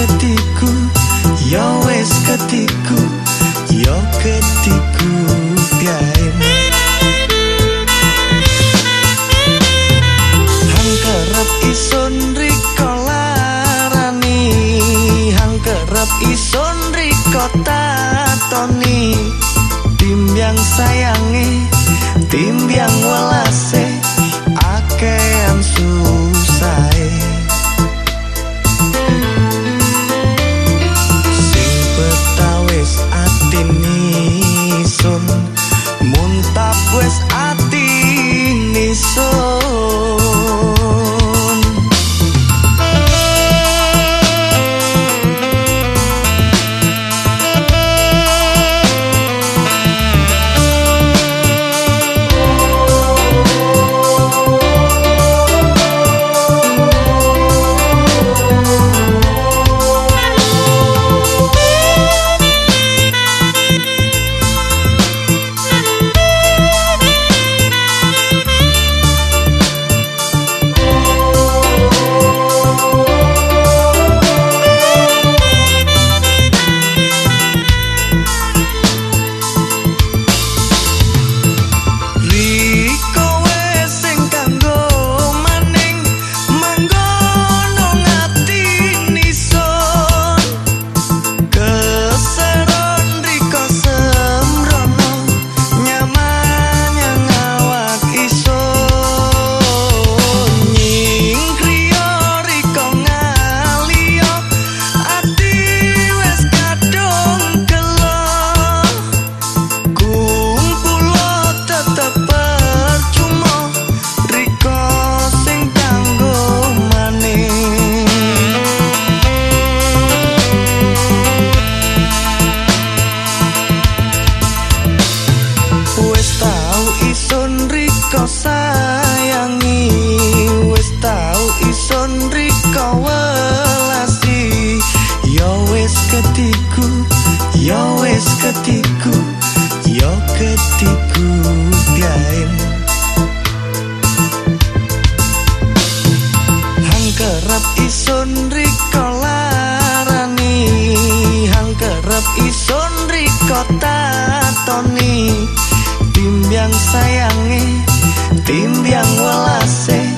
ketiku yo ketiku piain hang kerep isun riko larani hang kerep isun riko tatoni. Timbyang sayangi timbyang welase ketiku yo wes ketiku yo ketiku biain. Hang kerap isun riko larani hang kerap isun riko tatoni timbyang sayange timbyang welase.